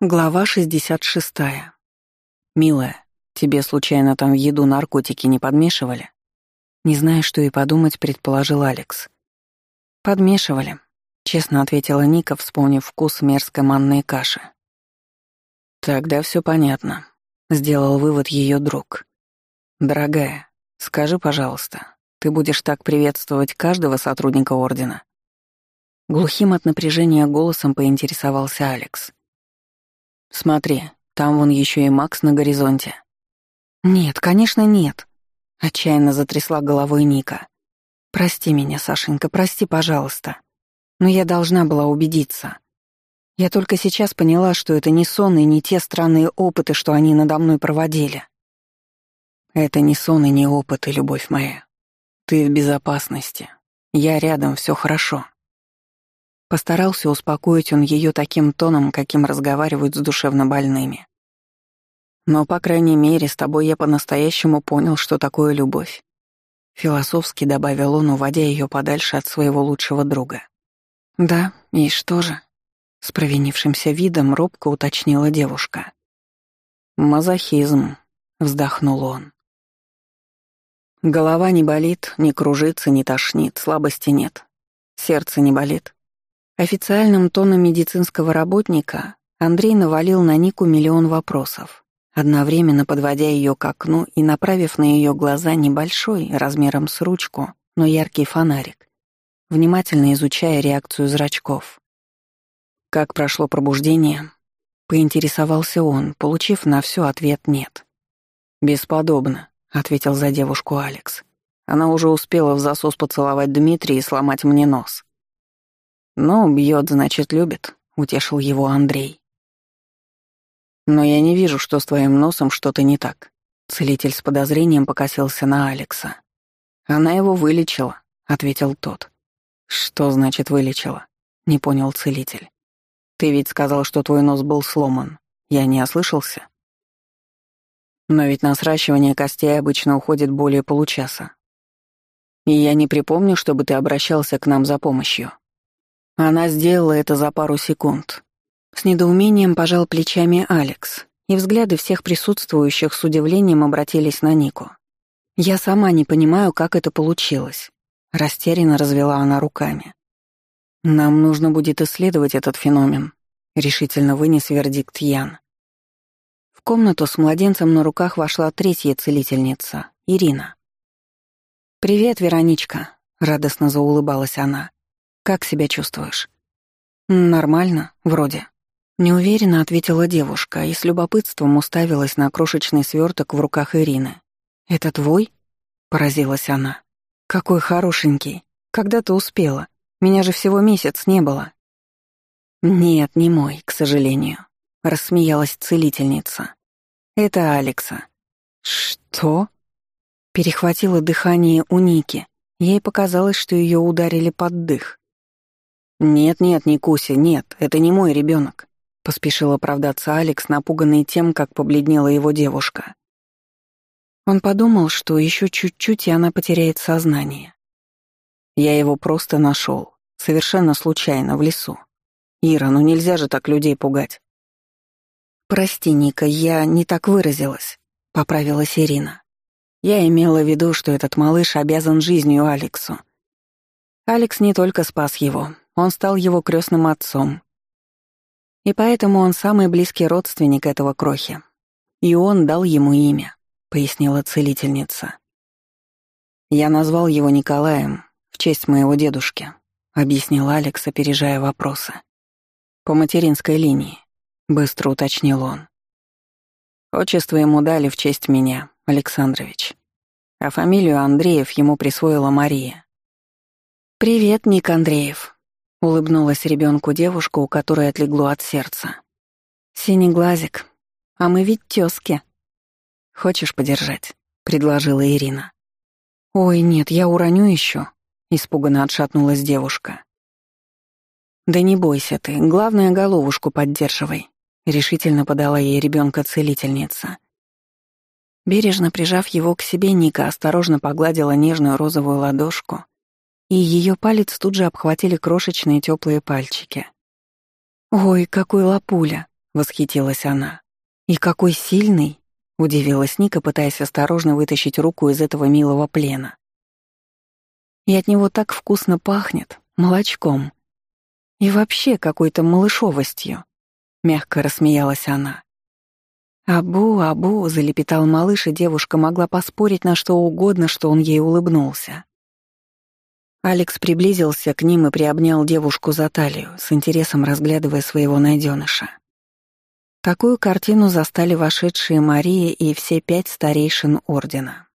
Глава 66. «Милая, тебе случайно там в еду наркотики не подмешивали?» Не зная, что и подумать, предположил Алекс. «Подмешивали», — честно ответила Ника, вспомнив вкус мерзкой манной каши. «Тогда все понятно», — сделал вывод ее друг. «Дорогая, скажи, пожалуйста, ты будешь так приветствовать каждого сотрудника Ордена?» Глухим от напряжения голосом поинтересовался Алекс. «Смотри, там вон еще и Макс на горизонте». «Нет, конечно, нет», — отчаянно затрясла головой Ника. «Прости меня, Сашенька, прости, пожалуйста. Но я должна была убедиться. Я только сейчас поняла, что это не сон и не те странные опыты, что они надо мной проводили». «Это не сон и не опыты, любовь моя. Ты в безопасности. Я рядом, все хорошо». Постарался успокоить он ее таким тоном, каким разговаривают с душевнобольными. Но, по крайней мере, с тобой я по-настоящему понял, что такое любовь. Философски добавил он, уводя ее подальше от своего лучшего друга. «Да, и что же?» С провинившимся видом робко уточнила девушка. «Мазохизм», — вздохнул он. Голова не болит, не кружится, не тошнит, слабости нет. Сердце не болит. Официальным тоном медицинского работника Андрей навалил на Нику миллион вопросов, одновременно подводя ее к окну и направив на ее глаза небольшой, размером с ручку, но яркий фонарик, внимательно изучая реакцию зрачков. Как прошло пробуждение? Поинтересовался он, получив на все ответ «нет». «Бесподобно», — ответил за девушку Алекс. Она уже успела в засос поцеловать Дмитрия и сломать мне нос. «Ну, бьет, значит, любит», — утешил его Андрей. «Но я не вижу, что с твоим носом что-то не так». Целитель с подозрением покосился на Алекса. «Она его вылечила», — ответил тот. «Что значит вылечила?» — не понял целитель. «Ты ведь сказал, что твой нос был сломан. Я не ослышался?» «Но ведь на сращивание костей обычно уходит более получаса. И я не припомню, чтобы ты обращался к нам за помощью». Она сделала это за пару секунд. С недоумением пожал плечами Алекс, и взгляды всех присутствующих с удивлением обратились на Нику. «Я сама не понимаю, как это получилось», — растерянно развела она руками. «Нам нужно будет исследовать этот феномен», — решительно вынес вердикт Ян. В комнату с младенцем на руках вошла третья целительница, Ирина. «Привет, Вероничка», — радостно заулыбалась она. Как себя чувствуешь?» «Нормально, вроде». Неуверенно ответила девушка и с любопытством уставилась на крошечный сверток в руках Ирины. «Это твой?» — поразилась она. «Какой хорошенький. Когда ты успела? Меня же всего месяц не было». «Нет, не мой, к сожалению», — рассмеялась целительница. «Это Алекса». «Что?» Перехватило дыхание у Ники. Ей показалось, что ее ударили под дых. «Нет-нет, не нет, это не мой ребенок», — поспешил оправдаться Алекс, напуганный тем, как побледнела его девушка. Он подумал, что еще чуть-чуть, и она потеряет сознание. Я его просто нашел, совершенно случайно, в лесу. Ира, ну нельзя же так людей пугать. «Прости, Ника, я не так выразилась», — поправилась Ирина. Я имела в виду, что этот малыш обязан жизнью Алексу. Алекс не только спас его, он стал его крестным отцом. И поэтому он самый близкий родственник этого крохи. И он дал ему имя, пояснила целительница. Я назвал его Николаем в честь моего дедушки, объяснил Алекс, опережая вопросы. По материнской линии, быстро уточнил он. Отчество ему дали в честь меня, Александрович. А фамилию Андреев ему присвоила Мария. «Привет, Ник Андреев», Улыбнулась ребенку девушка, у которой отлегло от сердца. «Синий глазик. А мы ведь тёзки». «Хочешь подержать?» — предложила Ирина. «Ой, нет, я уроню еще. испуганно отшатнулась девушка. «Да не бойся ты, главное, головушку поддерживай», — решительно подала ей ребенка целительница. Бережно прижав его к себе, Ника осторожно погладила нежную розовую ладошку и ее палец тут же обхватили крошечные теплые пальчики. «Ой, какой лапуля!» —— восхитилась она. «И какой сильный!» — удивилась Ника, пытаясь осторожно вытащить руку из этого милого плена. «И от него так вкусно пахнет, молочком. И вообще какой-то малышовостью», — мягко рассмеялась она. «Абу, абу», — залепетал малыш, и девушка могла поспорить на что угодно, что он ей улыбнулся. Алекс приблизился к ним и приобнял девушку за талию, с интересом разглядывая своего найденыша. Такую картину застали вошедшие Мария и все пять старейшин Ордена.